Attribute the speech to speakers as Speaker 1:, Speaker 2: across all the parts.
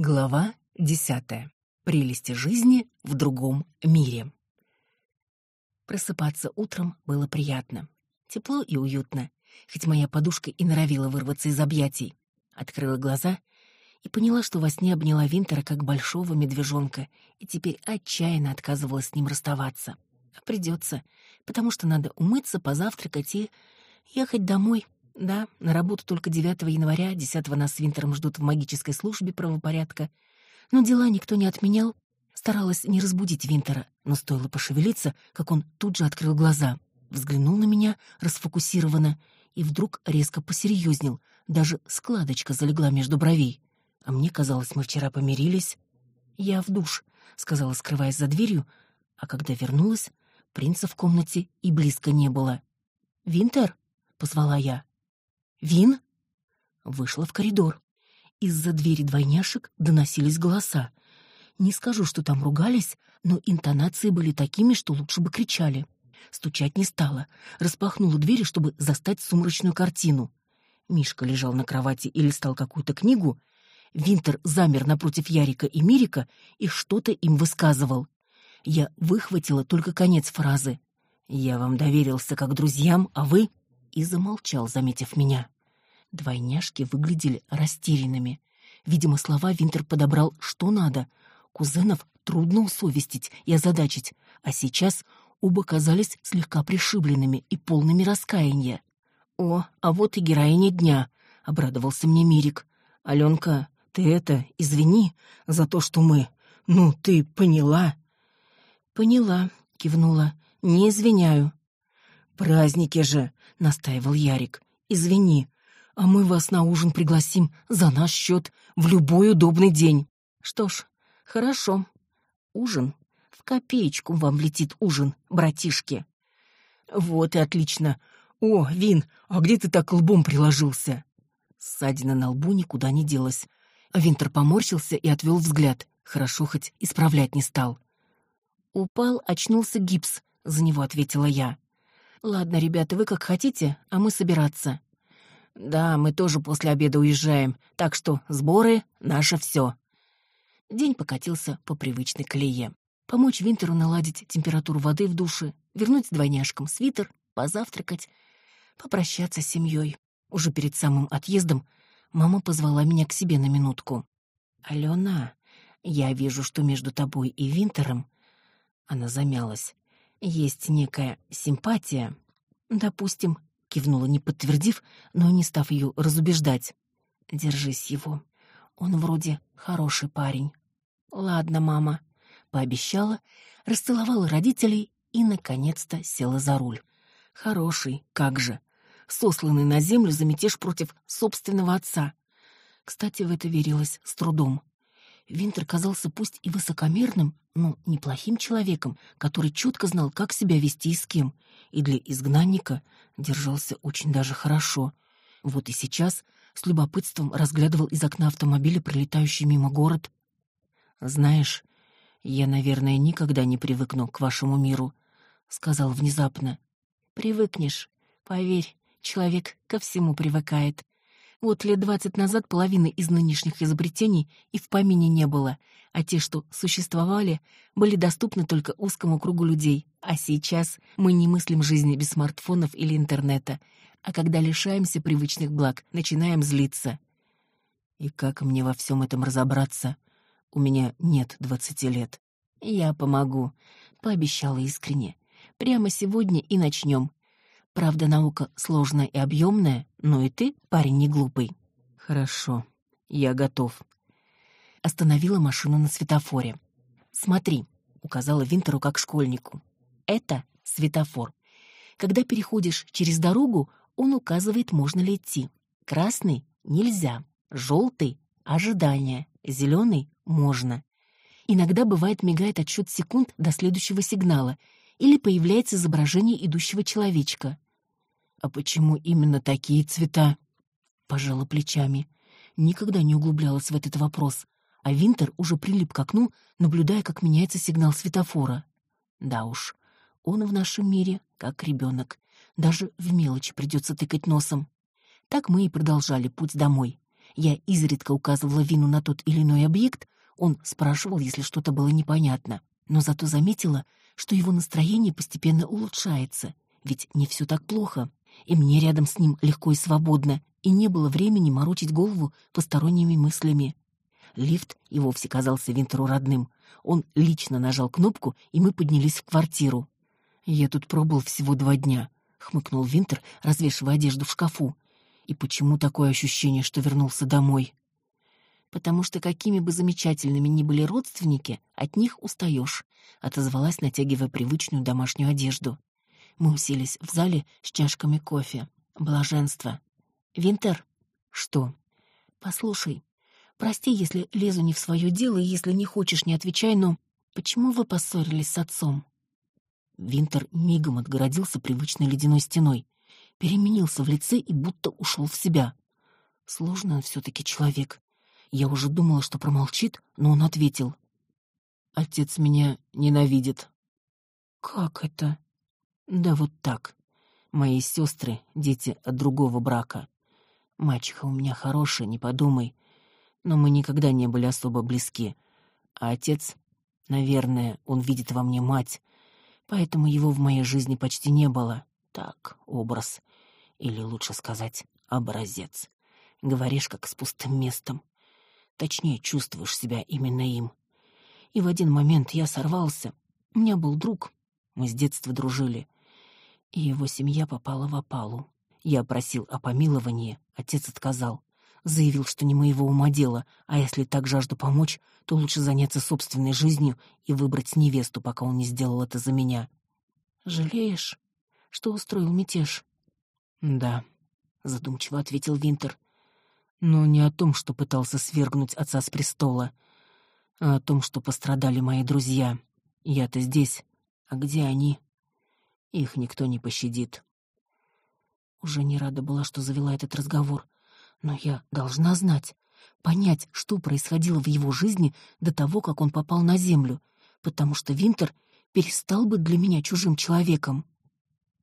Speaker 1: Глава десятая. Прелести жизни в другом мире. Просыпаться утром было приятно. Тепло и уютно, хоть моя подушка и норовила вырваться из объятий. Открыла глаза и поняла, что во сне обняла Винтера как большого медвежонка и теперь отчаянно отказывалась с ним расставаться. А придется, потому что надо умыться, позавтракать и ехать домой. Да, на работу только 9 января, 10 нас с Винтером ждут в магической службе правопорядка. Но дела никто не отменял. Старалась не разбудить Винтера, но стоило пошевелиться, как он тут же открыл глаза. Взглянул на меня расфокусированно и вдруг резко посерьезнел. Даже складочка залегла между бровей. А мне казалось, мы вчера помирились. «Я в душ», — сказала, скрываясь за дверью, а когда вернулась, принца в комнате и близко не было. «Винтер?» — позвала я. Вин вышла в коридор. Из-за двери двойняшек доносились голоса. Не скажу, что там ругались, но интонации были такими, что лучше бы кричали. Стучать не стала, распахнула двери, чтобы застать сумрачную картину. Мишка лежал на кровати и листал какую-то книгу. Винтер замер напротив Ярика и Мирика и что-то им высказывал. Я выхватила только конец фразы. «Я вам доверился как друзьям, а вы...» и замолчал, заметив меня. Двойняшки выглядели растерянными. Видимо, слова Винтер подобрал что надо. Кузенов трудно усовестить и озадачить, а сейчас оба казались слегка пришибленными и полными раскаяния. «О, а вот и героиня дня», — обрадовался мне Мирик. «Аленка, ты это, извини за то, что мы... Ну, ты поняла?» «Поняла», — кивнула. «Не извиняю». «Праздники же!» — настаивал Ярик. «Извини, а мы вас на ужин пригласим за наш счет в любой удобный день». «Что ж, хорошо. Ужин. В копеечку вам летит ужин, братишки». «Вот и отлично. О, Вин, а где ты так лбом приложился?» Ссадина на лбу никуда не делась. Винтер поморщился и отвел взгляд. Хорошо хоть исправлять не стал. «Упал, очнулся гипс», — за него ответила я. «Ладно, ребята, вы как хотите, а мы собираться». «Да, мы тоже после обеда уезжаем, так что сборы — наше все». День покатился по привычной колее. Помочь Винтеру наладить температуру воды в душе, вернуть двойняшкам свитер, позавтракать, попрощаться с семьей. Уже перед самым отъездом мама позвала меня к себе на минутку. «Алена, я вижу, что между тобой и Винтером...» Она замялась есть некая симпатия. Допустим, кивнула, не подтвердив, но не став ее разубеждать. Держись его. Он вроде хороший парень. Ладно, мама, пообещала, расцеловала родителей и наконец-то села за руль. Хороший, как же. Сосланный на землю за мятеж против собственного отца. Кстати, в это верилось с трудом. Винтер казался пусть и высокомерным, но неплохим человеком, который чутко знал, как себя вести и с кем, и для изгнанника держался очень даже хорошо. Вот и сейчас с любопытством разглядывал из окна автомобиля пролетающий мимо город. «Знаешь, я, наверное, никогда не привыкну к вашему миру», — сказал внезапно. «Привыкнешь. Поверь, человек ко всему привыкает», вот лет двадцать назад половины из нынешних изобретений и в помине не было, а те, что существовали, были доступны только узкому кругу людей. А сейчас мы не мыслим жизни без смартфонов или интернета, а когда лишаемся привычных благ, начинаем злиться. И как мне во всем этом разобраться? У меня нет двадцати лет. Я помогу, пообещала искренне. Прямо сегодня и начнем. Правда, наука сложная и объемная, но и ты, парень, не глупый. Хорошо, я готов. Остановила машину на светофоре. Смотри, указала Винтеру как школьнику. Это светофор. Когда переходишь через дорогу, он указывает, можно ли идти. Красный — нельзя, желтый — ожидание, зеленый — можно. Иногда бывает мигает отсчет секунд до следующего сигнала или появляется изображение идущего человечка. А почему именно такие цвета? Пожала плечами. Никогда не углублялась в этот вопрос, а Винтер уже прилип к окну, наблюдая, как меняется сигнал светофора. Да уж, он в нашем мире как ребенок. Даже в мелочи придется тыкать носом. Так мы и продолжали путь домой. Я изредка указывала Вину на тот или иной объект, он спрашивал, если что-то было непонятно, но зато заметила, что его настроение постепенно улучшается, ведь не все так плохо, и мне рядом с ним легко и свободно, и не было времени морочить голову посторонними мыслями. Лифт и вовсе казался Винтеру родным. Он лично нажал кнопку, и мы поднялись в квартиру. «Я тут пробыл всего два дня», — хмыкнул Винтер, развешивая одежду в шкафу. «И почему такое ощущение, что вернулся домой?» «Потому что какими бы замечательными ни были родственники, от них устаешь», — отозвалась, натягивая привычную домашнюю одежду. Мы уселись в зале с чашками кофе. Блаженство. «Винтер?» «Что?» «Послушай, Прости, если лезу не в свое дело, и если не хочешь, не отвечай, но почему вы поссорились с отцом?» Винтер мигом отгородился привычной ледяной стеной, переменился в лице и будто ушел в себя. Сложный он все-таки человек. Я уже думала, что промолчит, но он ответил. «Отец меня ненавидит». «Как это?» «Да вот так. Мои сестры — дети от другого брака. Мачеха у меня хорошая, не подумай но мы никогда не были особо близки. А отец, наверное, он видит во мне мать, поэтому его в моей жизни почти не было. Так, образ. Или лучше сказать, образец. Говоришь, как с пустым местом. Точнее, чувствуешь себя именно им. И в один момент я сорвался. У меня был друг, мы с детства дружили. И его семья попала в опалу. Я просил о помиловании, отец отказал. Заявил, что не моего ума дело, а если так жажду помочь, то лучше заняться собственной жизнью и выбрать невесту, пока он не сделал это за меня. «Жалеешь, что устроил мятеж?» «Да», — задумчиво ответил Винтер. «Но не о том, что пытался свергнуть отца с престола, а о том, что пострадали мои друзья. Я-то здесь, а где они? Их никто не пощадит». Уже не рада была, что завела этот разговор — но я должна знать, понять, что происходило в его жизни до того, как он попал на землю, потому что Винтер перестал быть для меня чужим человеком.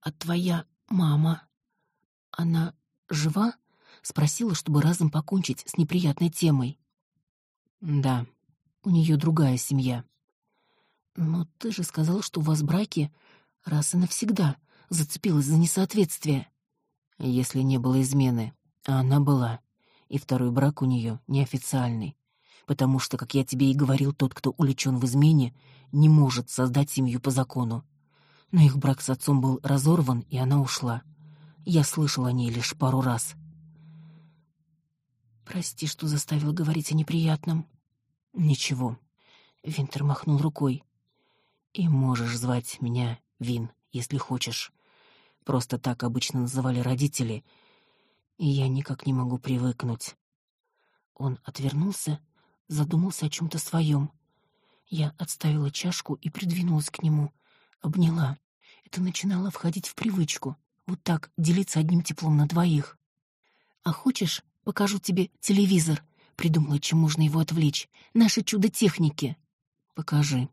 Speaker 1: А твоя мама, она жива? Спросила, чтобы разом покончить с неприятной темой. Да, у нее другая семья. Но ты же сказал, что у вас браки раз и навсегда зацепилась за несоответствие. Если не было измены, а она была. И второй брак у нее неофициальный. Потому что, как я тебе и говорил, тот, кто уличен в измене, не может создать семью по закону. Но их брак с отцом был разорван, и она ушла. Я слышал о ней лишь пару раз. Прости, что заставил говорить о неприятном. Ничего. Винтер махнул рукой. И можешь звать меня Вин, если хочешь. Просто так обычно называли родители — и я никак не могу привыкнуть. Он отвернулся, задумался о чем-то своем. Я отставила чашку и придвинулась к нему, обняла. Это начинало входить в привычку, вот так делиться одним теплом на двоих. А хочешь, покажу тебе телевизор? Придумала, чем можно его отвлечь. Наше чудо техники. Покажи.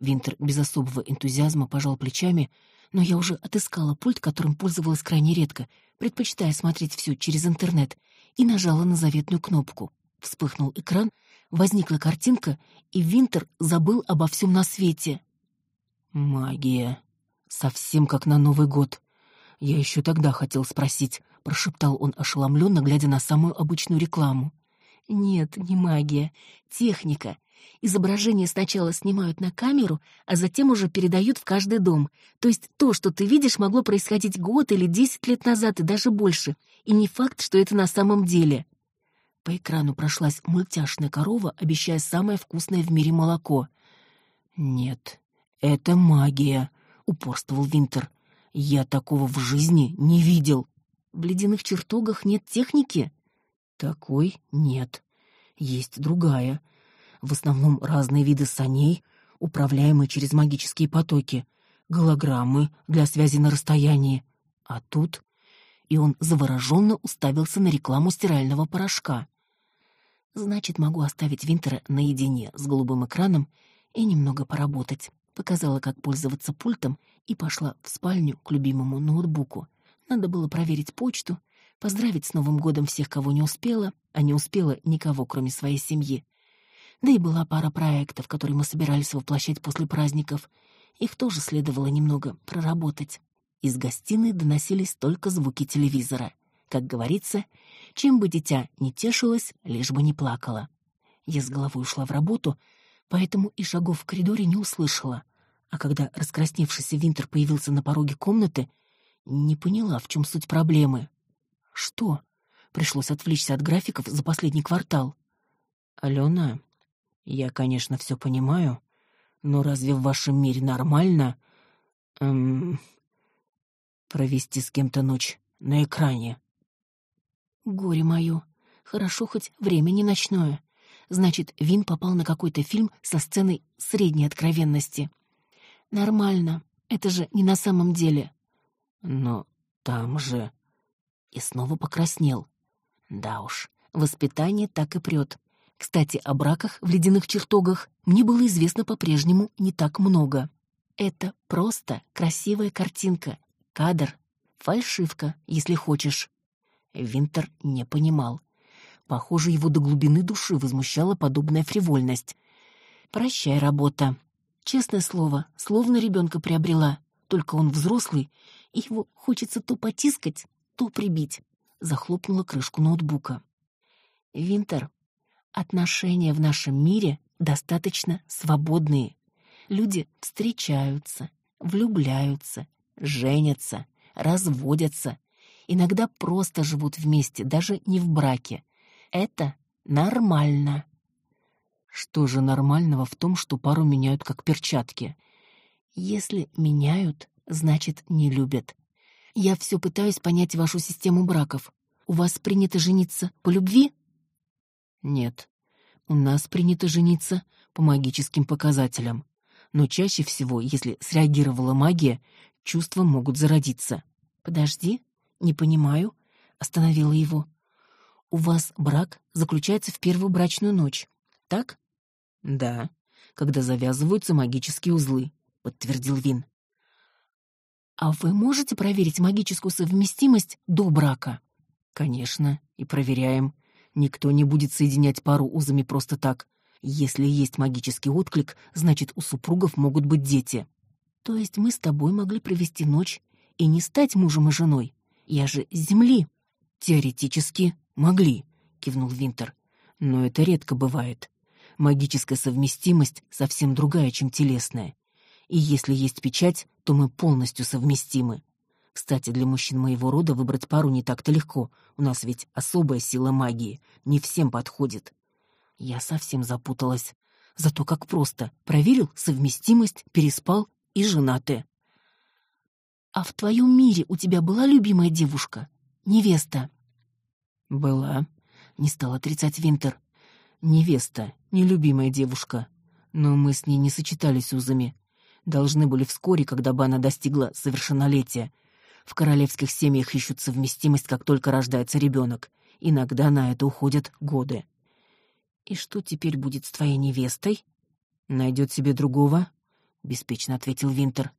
Speaker 1: Винтер без особого энтузиазма пожал плечами, но я уже отыскала пульт, которым пользовалась крайне редко, предпочитая смотреть все через интернет, и нажала на заветную кнопку. Вспыхнул экран, возникла картинка, и Винтер забыл обо всем на свете. «Магия. Совсем как на Новый год. Я еще тогда хотел спросить», — прошептал он ошеломленно, глядя на самую обычную рекламу. «Нет, не магия. Техника. Изображение сначала снимают на камеру, а затем уже передают в каждый дом. То есть то, что ты видишь, могло происходить год или десять лет назад и даже больше. И не факт, что это на самом деле. По экрану прошлась мультяшная корова, обещая самое вкусное в мире молоко. «Нет, это магия», — упорствовал Винтер. «Я такого в жизни не видел». «В ледяных чертогах нет техники?» «Такой нет. Есть другая в основном разные виды саней, управляемые через магические потоки, голограммы для связи на расстоянии. А тут... И он завороженно уставился на рекламу стирального порошка. Значит, могу оставить Винтера наедине с голубым экраном и немного поработать. Показала, как пользоваться пультом, и пошла в спальню к любимому ноутбуку. Надо было проверить почту, поздравить с Новым годом всех, кого не успела, а не успела никого, кроме своей семьи. Да и была пара проектов, которые мы собирались воплощать после праздников. Их тоже следовало немного проработать. Из гостиной доносились только звуки телевизора. Как говорится, чем бы дитя не тешилось, лишь бы не плакало. Я с головой ушла в работу, поэтому и шагов в коридоре не услышала. А когда раскрасневшийся Винтер появился на пороге комнаты, не поняла, в чем суть проблемы. Что? Пришлось отвлечься от графиков за последний квартал. Алена, я, конечно, все понимаю, но разве в вашем мире нормально эм, провести с кем-то ночь на экране? Горе мое. Хорошо хоть время не ночное. Значит, Вин попал на какой-то фильм со сценой средней откровенности. Нормально. Это же не на самом деле. Но там же... И снова покраснел. Да уж, воспитание так и прет. Кстати, о браках в ледяных чертогах мне было известно по-прежнему не так много. Это просто красивая картинка, кадр, фальшивка, если хочешь. Винтер не понимал. Похоже, его до глубины души возмущала подобная фривольность. «Прощай, работа. Честное слово, словно ребенка приобрела. Только он взрослый, и его хочется то потискать, то прибить». Захлопнула крышку ноутбука. «Винтер, отношения в нашем мире достаточно свободные. Люди встречаются, влюбляются, женятся, разводятся, иногда просто живут вместе, даже не в браке. Это нормально. Что же нормального в том, что пару меняют как перчатки? Если меняют, значит, не любят. Я все пытаюсь понять вашу систему браков. У вас принято жениться по любви? Нет. У нас принято жениться по магическим показателям. Но чаще всего, если среагировала магия, чувства могут зародиться. Подожди, не понимаю, остановила его. У вас брак заключается в первую брачную ночь, так? Да, когда завязываются магические узлы, подтвердил Вин. А вы можете проверить магическую совместимость до брака? Конечно, и проверяем. Никто не будет соединять пару узами просто так. Если есть магический отклик, значит, у супругов могут быть дети. То есть мы с тобой могли провести ночь и не стать мужем и женой. Я же с земли. Теоретически могли, кивнул Винтер. Но это редко бывает. Магическая совместимость совсем другая, чем телесная. И если есть печать, то мы полностью совместимы. Кстати, для мужчин моего рода выбрать пару не так-то легко. У нас ведь особая сила магии. Не всем подходит. Я совсем запуталась. Зато как просто. Проверил совместимость, переспал и женаты. А в твоем мире у тебя была любимая девушка? Невеста? Была. Не стал отрицать Винтер. Невеста, нелюбимая девушка. Но мы с ней не сочетались узами. Должны были вскоре, когда бы она достигла совершеннолетия. В королевских семьях ищут совместимость, как только рождается ребенок. Иногда на это уходят годы. И что теперь будет с твоей невестой? Найдет себе другого? Беспечно ответил Винтер.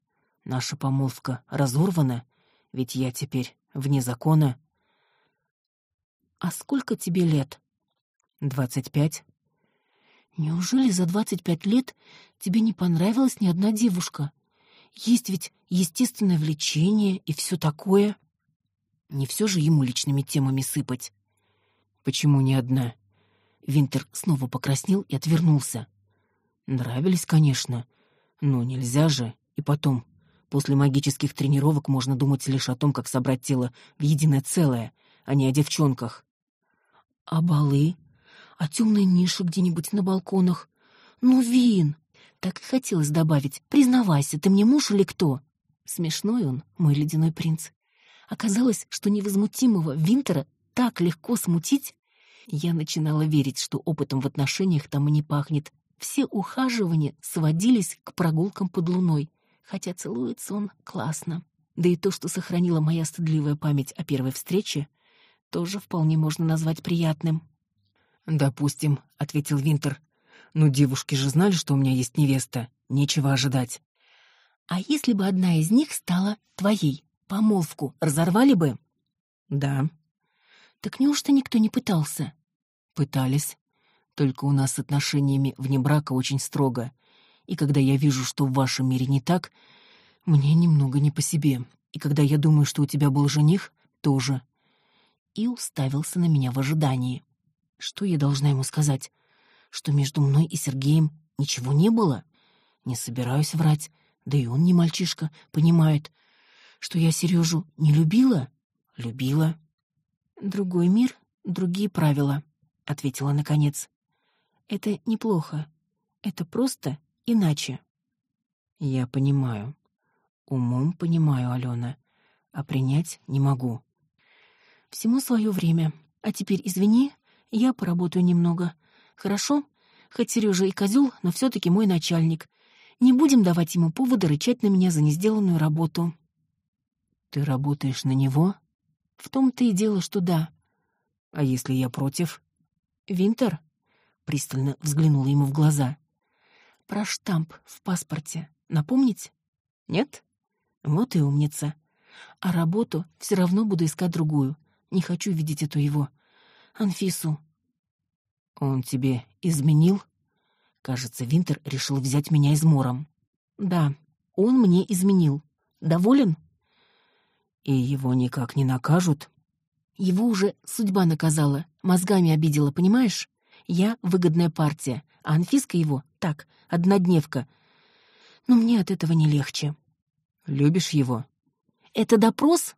Speaker 1: Наша помолвка разорвана, ведь я теперь вне закона. А сколько тебе лет? Двадцать пять. Неужели за двадцать пять лет тебе не понравилась ни одна девушка? Есть ведь естественное влечение и все такое. Не все же ему личными темами сыпать. Почему ни одна? Винтер снова покраснел и отвернулся. Нравились, конечно, но нельзя же. И потом, После магических тренировок можно думать лишь о том, как собрать тело в единое целое, а не о девчонках. А балы? А темные ниши где-нибудь на балконах? Ну, Вин! Так и хотелось добавить. Признавайся, ты мне муж или кто? Смешной он, мой ледяной принц. Оказалось, что невозмутимого Винтера так легко смутить. Я начинала верить, что опытом в отношениях там и не пахнет. Все ухаживания сводились к прогулкам под луной хотя целуется он классно. Да и то, что сохранила моя стыдливая память о первой встрече, тоже вполне можно назвать приятным. «Допустим», — ответил Винтер. «Но девушки же знали, что у меня есть невеста. Нечего ожидать». «А если бы одна из них стала твоей? Помолвку разорвали бы?» «Да». Так неужто никто не пытался?
Speaker 2: Пытались. Только у нас с отношениями вне брака очень строго. И когда я вижу, что в вашем мире не так, мне немного не по себе. И когда я думаю, что у тебя был жених, тоже.
Speaker 1: И уставился на меня в ожидании. Что я должна ему сказать? Что между мной и Сергеем ничего не было? Не собираюсь врать. Да и он не мальчишка, понимает. Что я Сережу не любила? Любила. Другой мир, другие правила, ответила наконец. Это неплохо. Это просто иначе.
Speaker 2: Я понимаю. Умом понимаю, Алена, а принять не могу.
Speaker 1: Всему свое время. А теперь извини, я поработаю немного. Хорошо? Хоть Сережа и козел, но все таки мой начальник. Не будем давать ему повода рычать на меня за несделанную работу.
Speaker 2: Ты работаешь на него?
Speaker 1: В том-то и дело, что да.
Speaker 2: А если я против?
Speaker 1: Винтер пристально взглянула ему в глаза. Про штамп в паспорте напомнить? Нет? Вот и умница. А работу все равно буду искать другую. Не хочу видеть эту его Анфису.
Speaker 2: Он тебе изменил? Кажется, Винтер решил взять меня измором.
Speaker 1: Да, он мне изменил. Доволен?
Speaker 2: И его никак не накажут?
Speaker 1: Его уже судьба наказала, мозгами обидела, понимаешь? Я выгодная партия, а Анфиска его так, однодневка. Но мне от этого не легче.
Speaker 2: Любишь его?
Speaker 1: Это допрос?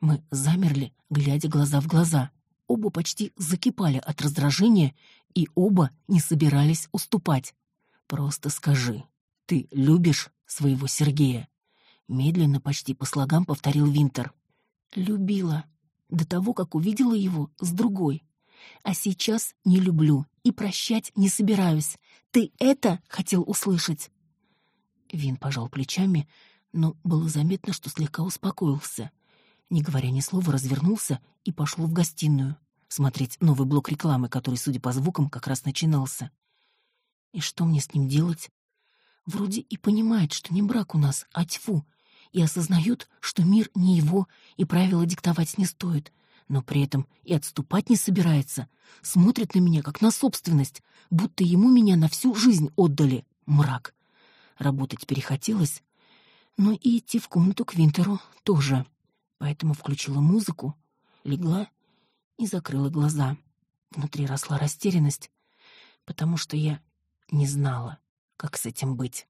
Speaker 1: Мы замерли, глядя глаза в глаза. Оба почти закипали от раздражения, и оба не собирались уступать. Просто скажи, ты любишь своего Сергея? Медленно, почти по слогам повторил Винтер. Любила. До того, как увидела его с другой. А сейчас не люблю и прощать не собираюсь. Ты это хотел услышать? Вин пожал плечами, но было заметно, что слегка успокоился. Не говоря ни слова, развернулся и пошел в гостиную смотреть новый блок рекламы, который, судя по звукам, как раз начинался. И что мне с ним делать? Вроде и понимает, что не брак у нас, а тьфу, и осознает, что мир не его, и правила диктовать не стоит, но при этом и отступать не собирается, смотрит на меня как на собственность, будто ему меня на всю жизнь отдали. Мрак. Работать перехотелось, но и идти в комнату к Винтеру тоже. Поэтому включила музыку, легла и закрыла глаза. Внутри росла растерянность, потому что я не знала, как с этим быть.